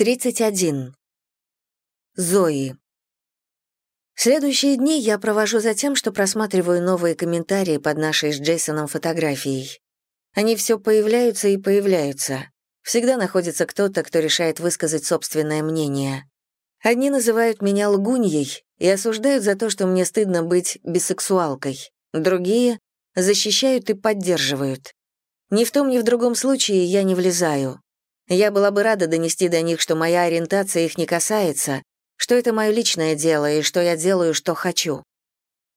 31. Зои. Следующие дни я провожу за тем, что просматриваю новые комментарии под нашей с Джейсоном фотографией. Они все появляются и появляются. Всегда находится кто-то, кто решает высказать собственное мнение. Одни называют меня лгуньей и осуждают за то, что мне стыдно быть бисексуалкой. Другие защищают и поддерживают. Ни в том, ни в другом случае я не влезаю. Я была бы рада донести до них, что моя ориентация их не касается, что это мое личное дело и что я делаю, что хочу.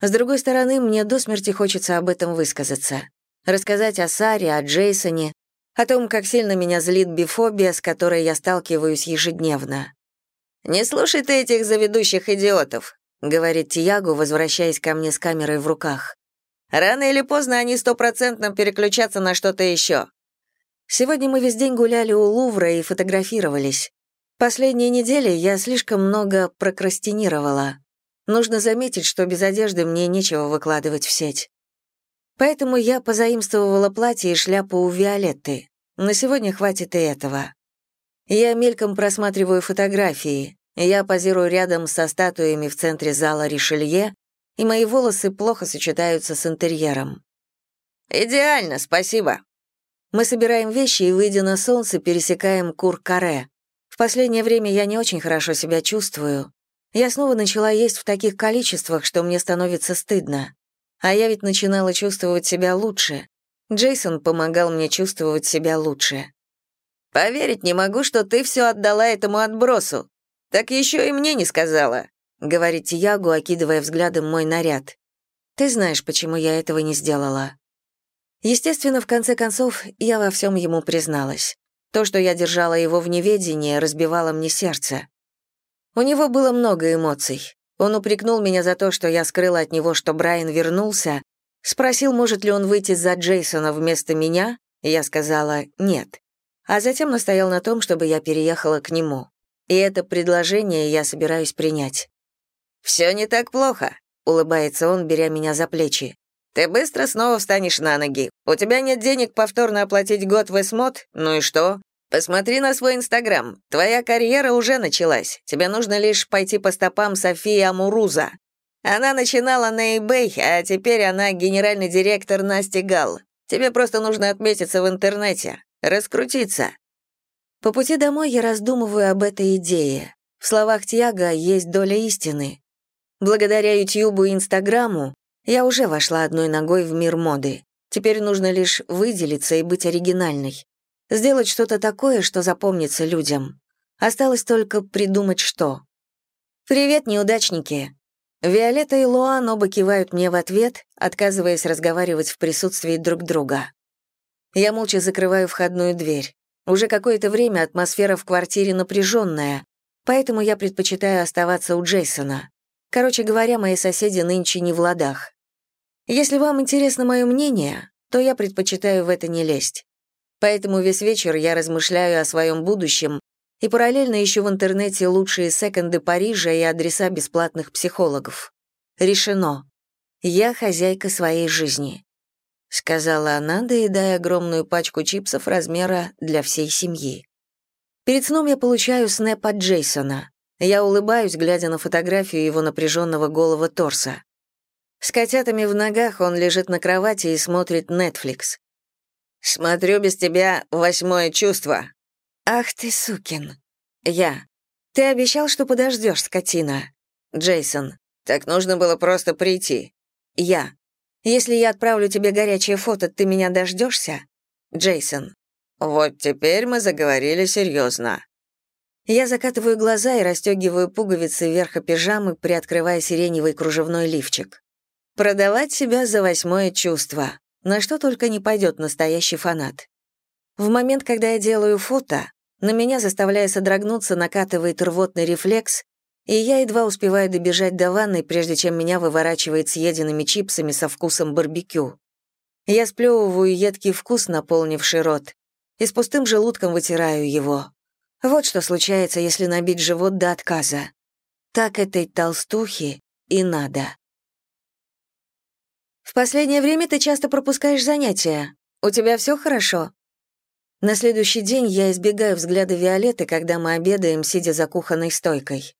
С другой стороны, мне до смерти хочется об этом высказаться. Рассказать о Саре, о Джейсоне, о том, как сильно меня злит бифобия, с которой я сталкиваюсь ежедневно. «Не слушай ты этих заведущих идиотов», — говорит Тиаго, возвращаясь ко мне с камерой в руках. «Рано или поздно они стопроцентно переключатся на что-то еще. Сегодня мы весь день гуляли у Лувра и фотографировались. Последние недели я слишком много прокрастинировала. Нужно заметить, что без одежды мне нечего выкладывать в сеть. Поэтому я позаимствовала платье и шляпу у Виолетты. На сегодня хватит и этого. Я мельком просматриваю фотографии. Я позирую рядом со статуями в центре зала Ришелье, и мои волосы плохо сочетаются с интерьером. «Идеально, спасибо», мы собираем вещи и, выйдя на солнце, пересекаем Кур-Каре. В последнее время я не очень хорошо себя чувствую. Я снова начала есть в таких количествах, что мне становится стыдно. А я ведь начинала чувствовать себя лучше. Джейсон помогал мне чувствовать себя лучше. «Поверить не могу, что ты все отдала этому отбросу. Так еще и мне не сказала», — говорит Ягу, окидывая взглядом мой наряд. «Ты знаешь, почему я этого не сделала». Естественно, в конце концов, я во всем ему призналась. То, что я держала его в неведении, разбивало мне сердце. У него было много эмоций. Он упрекнул меня за то, что я скрыла от него, что Брайан вернулся, спросил, может ли он выйти за Джейсона вместо меня, я сказала «нет». А затем настоял на том, чтобы я переехала к нему. И это предложение я собираюсь принять. «Все не так плохо», — улыбается он, беря меня за плечи. Ты быстро снова встанешь на ноги. У тебя нет денег повторно оплатить год в Эсмод? Ну и что? Посмотри на свой Инстаграм. Твоя карьера уже началась. Тебе нужно лишь пойти по стопам Софии Амуруза. Она начинала на eBay, а теперь она генеральный директор Насти Гал. Тебе просто нужно отметиться в интернете, раскрутиться. По пути домой я раздумываю об этой идее. В словах Тьяга есть доля истины. Благодаря Ютьюбу и Инстаграму я уже вошла одной ногой в мир моды. Теперь нужно лишь выделиться и быть оригинальной. Сделать что-то такое, что запомнится людям. Осталось только придумать что. «Привет, неудачники!» Виолетта и Луан оба кивают мне в ответ, отказываясь разговаривать в присутствии друг друга. Я молча закрываю входную дверь. Уже какое-то время атмосфера в квартире напряженная, поэтому я предпочитаю оставаться у Джейсона. Короче говоря, мои соседи нынче не в ладах. Если вам интересно мое мнение, то я предпочитаю в это не лезть. Поэтому весь вечер я размышляю о своем будущем и параллельно ищу в интернете лучшие секонды Парижа и адреса бесплатных психологов. Решено. Я хозяйка своей жизни. Сказала она, доедая огромную пачку чипсов размера для всей семьи. Перед сном я получаю снэп от Джейсона. Я улыбаюсь, глядя на фотографию его напряженного голого торса. С котятами в ногах он лежит на кровати и смотрит Netflix. «Смотрю без тебя восьмое чувство». «Ах ты, сукин». «Я». «Ты обещал, что подождешь, скотина». «Джейсон». «Так нужно было просто прийти». «Я». «Если я отправлю тебе горячее фото, ты меня дождешься?» «Джейсон». «Вот теперь мы заговорили серьезно». Я закатываю глаза и расстегиваю пуговицы верха пижамы, приоткрывая сиреневый кружевной лифчик. Продавать себя за восьмое чувство. На что только не пойдет настоящий фанат. В момент, когда я делаю фото, на меня, заставляя содрогнуться, накатывает рвотный рефлекс, и я едва успеваю добежать до ванной, прежде чем меня выворачивает съеденными чипсами со вкусом барбекю. Я сплевываю едкий вкус, наполнивший рот, и с пустым желудком вытираю его. Вот что случается, если набить живот до отказа. Так этой толстухе и надо. «В последнее время ты часто пропускаешь занятия. У тебя все хорошо?» На следующий день я избегаю взгляда Виолетты, когда мы обедаем, сидя за кухонной стойкой.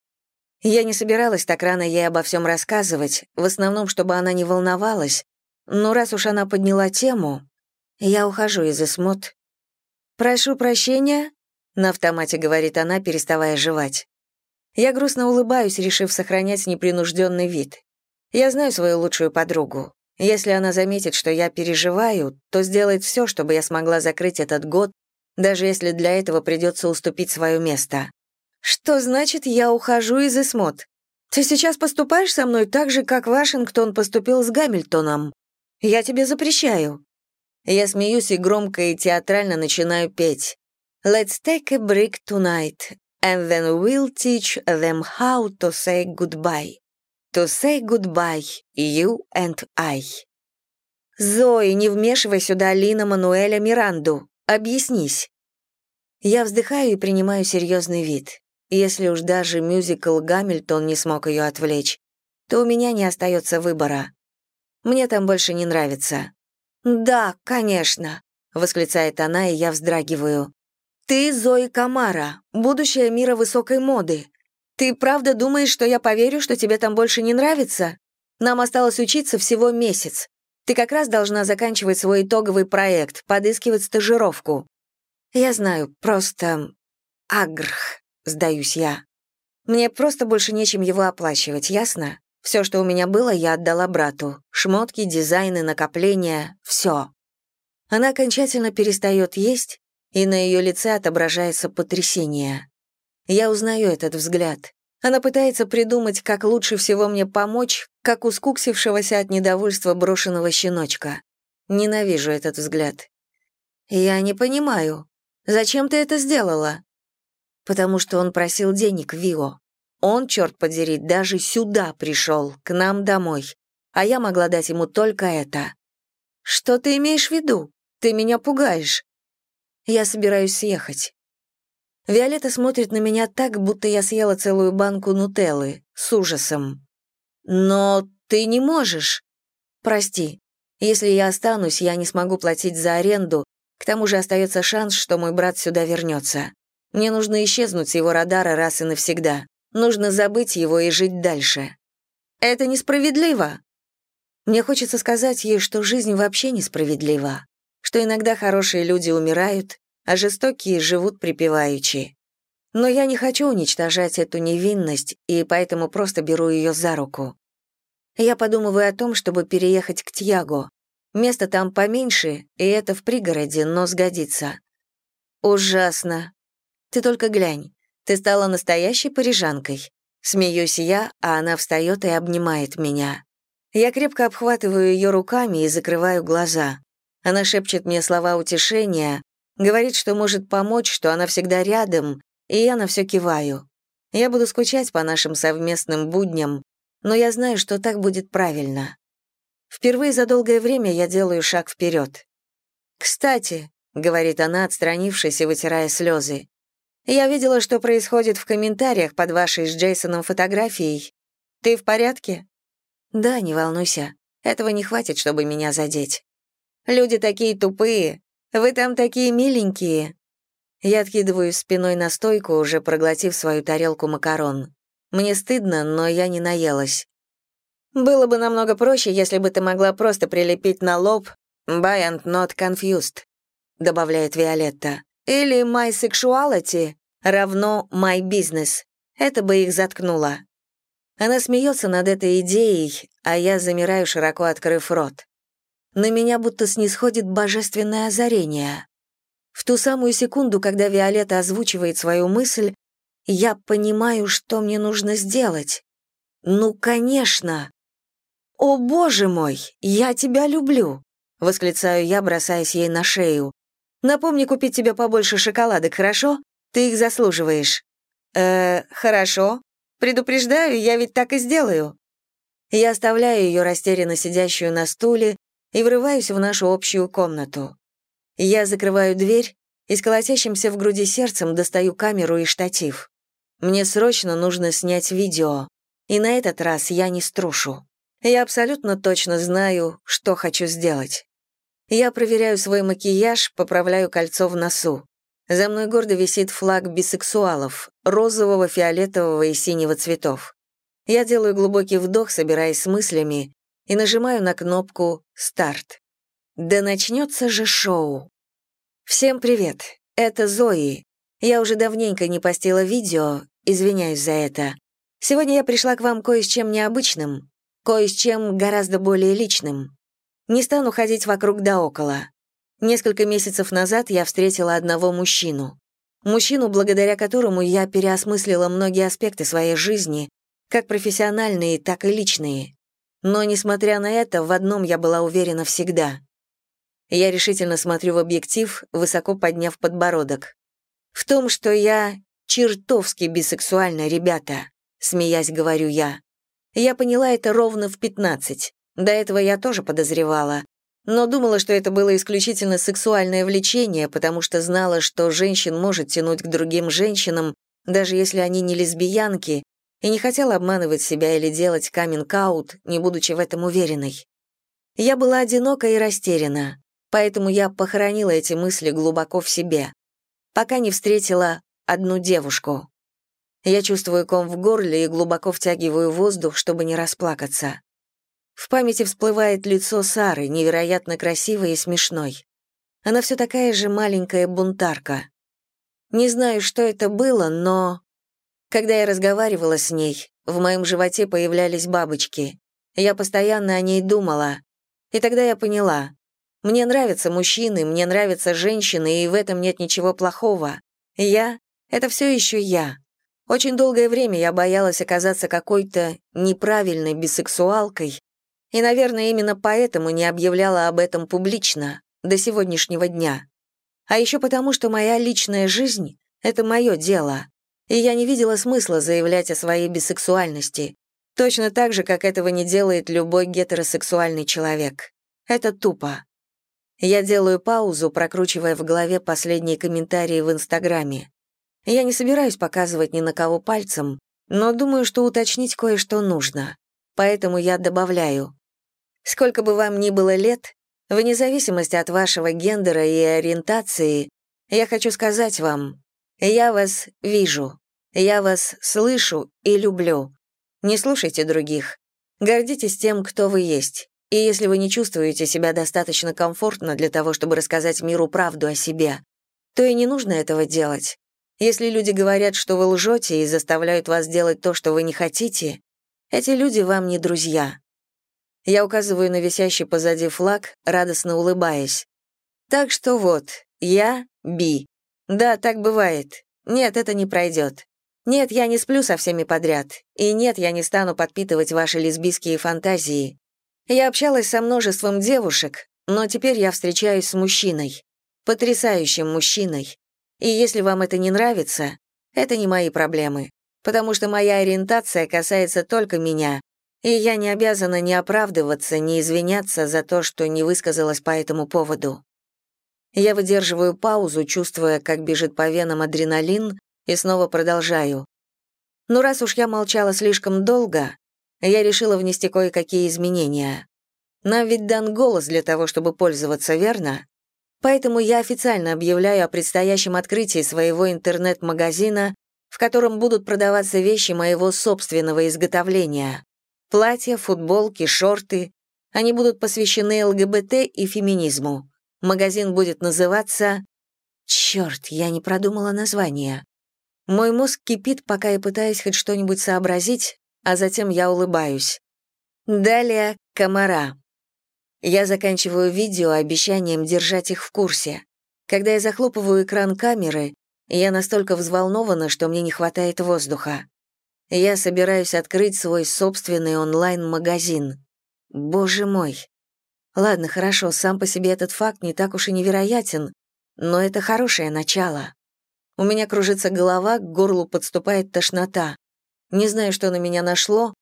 Я не собиралась так рано ей обо всем рассказывать, в основном, чтобы она не волновалась, но раз уж она подняла тему, я ухожу из Эсмот. «Прошу прощения», — на автомате говорит она, переставая жевать. Я грустно улыбаюсь, решив сохранять непринужденный вид. Я знаю свою лучшую подругу. Если она заметит, что я переживаю, то сделает все, чтобы я смогла закрыть этот год, даже если для этого придется уступить свое место. Что значит «я ухожу из Эсмот»? Ты сейчас поступаешь со мной так же, как Вашингтон поступил с Гамильтоном. Я тебе запрещаю». Я смеюсь и громко и театрально начинаю петь. «Let's take a break tonight, and then we'll teach them how to say goodbye. To say goodbye, you and I». «Зои, не вмешивай сюда Лина Мануэля Миранду. Объяснись». Я вздыхаю и принимаю серьезный вид. Если уж даже мюзикл «Гамильтон» не смог ее отвлечь, то у меня не остается выбора. Мне там больше не нравится». «Да, конечно», — восклицает она, и я вздрагиваю. «Ты Зои Камара, будущее мира высокой моды. Ты правда думаешь, что я поверю, что тебе там больше не нравится? Нам осталось учиться всего месяц. Ты как раз должна заканчивать свой итоговый проект, подыскивать стажировку». «Я знаю, просто... агрх», сдаюсь я. Мне просто больше нечем его оплачивать, ясно? Все, что у меня было, я отдала брату. Шмотки, дизайны, накопления — все. Она окончательно перестает есть, и на ее лице отображается потрясение. Я узнаю этот взгляд. Она пытается придумать, как лучше всего мне помочь, как у скуксившегося от недовольства брошенного щеночка. Ненавижу этот взгляд. «Я не понимаю. Зачем ты это сделала?» потому что он просил денег Вио. Он, черт подери, даже сюда пришел, к нам домой, а я могла дать ему только это. Что ты имеешь в виду? Ты меня пугаешь. Я собираюсь съехать. Виолетта смотрит на меня так, будто я съела целую банку нутеллы, с ужасом. Но ты не можешь. Прости. Если я останусь, я не смогу платить за аренду, к тому же остается шанс, что мой брат сюда вернется. Мне нужно исчезнуть с его радара раз и навсегда. Нужно забыть его и жить дальше. Это несправедливо. Мне хочется сказать ей, что жизнь вообще несправедлива, что иногда хорошие люди умирают, а жестокие живут припеваючи. Но я не хочу уничтожать эту невинность, и поэтому просто беру ее за руку. Я подумываю о том, чтобы переехать к Тьяго. Место там поменьше, и это в пригороде, но сгодится. Ужасно, ты только глянь. Ты стала настоящей парижанкой. Смеюсь я, а она встает и обнимает меня. Я крепко обхватываю ее руками и закрываю глаза. Она шепчет мне слова утешения, говорит, что может помочь, что она всегда рядом, и я на все киваю. Я буду скучать по нашим совместным будням, но я знаю, что так будет правильно. Впервые за долгое время я делаю шаг вперед. «Кстати», — говорит она, отстранившись и вытирая слезы, я видела, что происходит в комментариях под вашей с Джейсоном фотографией. Ты в порядке? Да, не волнуйся. Этого не хватит, чтобы меня задеть. Люди такие тупые. Вы там такие миленькие. Я откидываюсь спиной на стойку, уже проглотив свою тарелку макарон. Мне стыдно, но я не наелась. Было бы намного проще, если бы ты могла просто прилепить на лоб «By and not confused», добавляет Виолетта. Или «my sexuality» равно «my business». Это бы их заткнуло. Она смеется над этой идеей, а я замираю, широко открыв рот. На меня будто снисходит божественное озарение. В ту самую секунду, когда Виолетта озвучивает свою мысль, я понимаю, что мне нужно сделать. Ну, конечно. «О, боже мой, я тебя люблю!» — восклицаю я, бросаясь ей на шею. Напомни купить тебе побольше шоколадок, хорошо? Ты их заслуживаешь». «Э, хорошо. Предупреждаю, я ведь так и сделаю». Я оставляю ее растерянно сидящую на стуле и врываюсь в нашу общую комнату. Я закрываю дверь и с колотящимся в груди сердцем достаю камеру и штатив. Мне срочно нужно снять видео, и на этот раз я не струшу. Я абсолютно точно знаю, что хочу сделать. Я проверяю свой макияж, поправляю кольцо в носу. За мной гордо висит флаг бисексуалов, розового, фиолетового и синего цветов. Я делаю глубокий вдох, собираясь с мыслями, и нажимаю на кнопку «Старт». Да начнется же шоу. Всем привет, это Зои. Я уже давненько не постила видео, извиняюсь за это. Сегодня я пришла к вам кое с чем необычным, кое с чем гораздо более личным. Не стану ходить вокруг да около. Несколько месяцев назад я встретила одного мужчину. Мужчину, благодаря которому я переосмыслила многие аспекты своей жизни, как профессиональные, так и личные. Но, несмотря на это, в одном я была уверена всегда. Я решительно смотрю в объектив, высоко подняв подбородок. В том, что я чертовски бисексуальна, ребята, смеясь, говорю я. Я поняла это ровно в 15. До этого я тоже подозревала, но думала, что это было исключительно сексуальное влечение, потому что знала, что женщин может тянуть к другим женщинам, даже если они не лесбиянки, и не хотела обманывать себя или делать каминг-аут, не будучи в этом уверенной. Я была одинока и растеряна, поэтому я похоронила эти мысли глубоко в себе, пока не встретила одну девушку. Я чувствую ком в горле и глубоко втягиваю воздух, чтобы не расплакаться. В памяти всплывает лицо Сары, невероятно красивой и смешной. Она все такая же маленькая бунтарка. Не знаю, что это было, но... Когда я разговаривала с ней, в моем животе появлялись бабочки. Я постоянно о ней думала. И тогда я поняла. Мне нравятся мужчины, мне нравятся женщины, и в этом нет ничего плохого. Я — это все еще я. Очень долгое время я боялась оказаться какой-то неправильной бисексуалкой, и, наверное, именно поэтому не объявляла об этом публично, до сегодняшнего дня. А еще потому, что моя личная жизнь — это мое дело, и я не видела смысла заявлять о своей бисексуальности, точно так же, как этого не делает любой гетеросексуальный человек. Это тупо. Я делаю паузу, прокручивая в голове последние комментарии в Инстаграме. Я не собираюсь показывать ни на кого пальцем, но думаю, что уточнить кое-что нужно. Поэтому я добавляю. Сколько бы вам ни было лет, вне зависимости от вашего гендера и ориентации, я хочу сказать вам, я вас вижу, я вас слышу и люблю. Не слушайте других. Гордитесь тем, кто вы есть. И если вы не чувствуете себя достаточно комфортно для того, чтобы рассказать миру правду о себе, то и не нужно этого делать. Если люди говорят, что вы лжете и заставляют вас делать то, что вы не хотите, эти люди вам не друзья. Я указываю на висящий позади флаг, радостно улыбаясь. Так что вот, я Би. Да, так бывает. Нет, это не пройдет. Нет, я не сплю со всеми подряд. И нет, я не стану подпитывать ваши лесбийские фантазии. Я общалась со множеством девушек, но теперь я встречаюсь с мужчиной. Потрясающим мужчиной. И если вам это не нравится, это не мои проблемы, потому что моя ориентация касается только меня, и я не обязана ни оправдываться, ни извиняться за то, что не высказалась по этому поводу. Я выдерживаю паузу, чувствуя, как бежит по венам адреналин, и снова продолжаю. Но «Ну, раз уж я молчала слишком долго, я решила внести кое-какие изменения. Нам ведь дан голос для того, чтобы пользоваться, верно? Поэтому я официально объявляю о предстоящем открытии своего интернет-магазина, в котором будут продаваться вещи моего собственного изготовления. Платья, футболки, шорты. Они будут посвящены ЛГБТ и феминизму. Магазин будет называться... Черт, я не продумала название. Мой мозг кипит, пока я пытаюсь хоть что-нибудь сообразить, а затем я улыбаюсь. Далее комара. Я заканчиваю видео обещанием держать их в курсе. Когда я захлопываю экран камеры, я настолько взволнована, что мне не хватает воздуха. Я собираюсь открыть свой собственный онлайн-магазин. Боже мой. Ладно, хорошо, сам по себе этот факт не так уж и невероятен, но это хорошее начало. У меня кружится голова, к горлу подступает тошнота. Не знаю, что на меня нашло,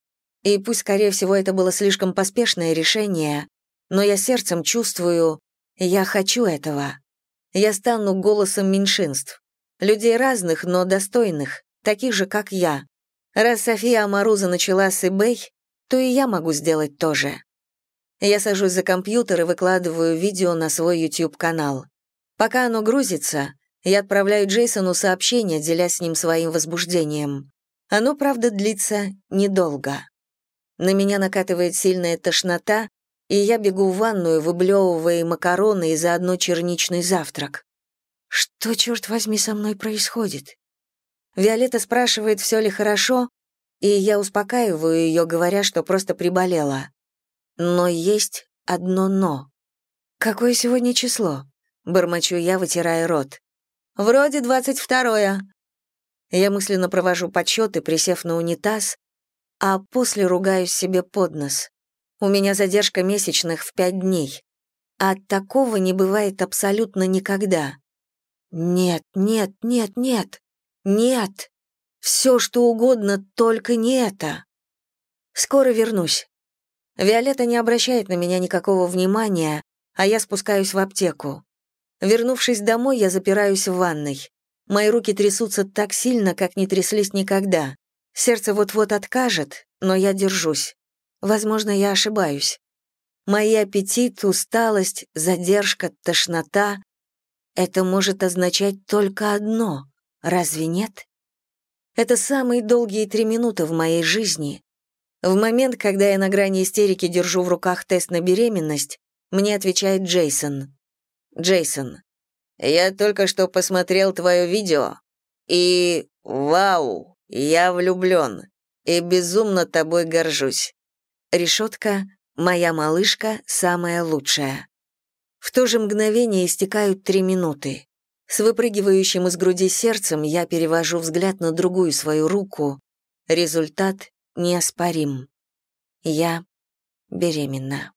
и пусть, скорее всего, это было слишком поспешное решение, но я сердцем чувствую, я хочу этого. Я стану голосом меньшинств. Людей разных, но достойных, таких же, как я. Раз София Амаруза начала с eBay, то и я могу сделать то же. Я сажусь за компьютер и выкладываю видео на свой YouTube-канал. Пока оно грузится, я отправляю Джейсону сообщение, делясь с ним своим возбуждением. Оно, правда, длится недолго. На меня накатывает сильная тошнота, и я бегу в ванную, выблевывая макароны и заодно черничный завтрак. Что, черт возьми, со мной происходит? Виолетта спрашивает, все ли хорошо, и я успокаиваю ее, говоря, что просто приболела. Но есть одно «но». «Какое сегодня число?» — бормочу я, вытирая рот. «Вроде двадцать второе». Я мысленно провожу подсчеты, присев на унитаз, а после ругаюсь себе под нос. У меня задержка месячных в пять дней. А такого не бывает абсолютно никогда. Нет, нет, нет, нет, нет. Все, что угодно, только не это. Скоро вернусь. Виолетта не обращает на меня никакого внимания, а я спускаюсь в аптеку. Вернувшись домой, я запираюсь в ванной. Мои руки трясутся так сильно, как не тряслись никогда. Сердце вот-вот откажет, но я держусь. Возможно, я ошибаюсь. Мои аппетит, усталость, задержка, тошнота — это может означать только одно, разве нет? Это самые долгие три минуты в моей жизни. В момент, когда я на грани истерики держу в руках тест на беременность, мне отвечает Джейсон. «Джейсон, я только что посмотрел твое видео, и... Вау! Я влюблен и безумно тобой горжусь. Решетка «Моя малышка самая лучшая». В то же мгновение истекают три минуты. С выпрыгивающим из груди сердцем я перевожу взгляд на другую свою руку. Результат неоспорим. Я беременна.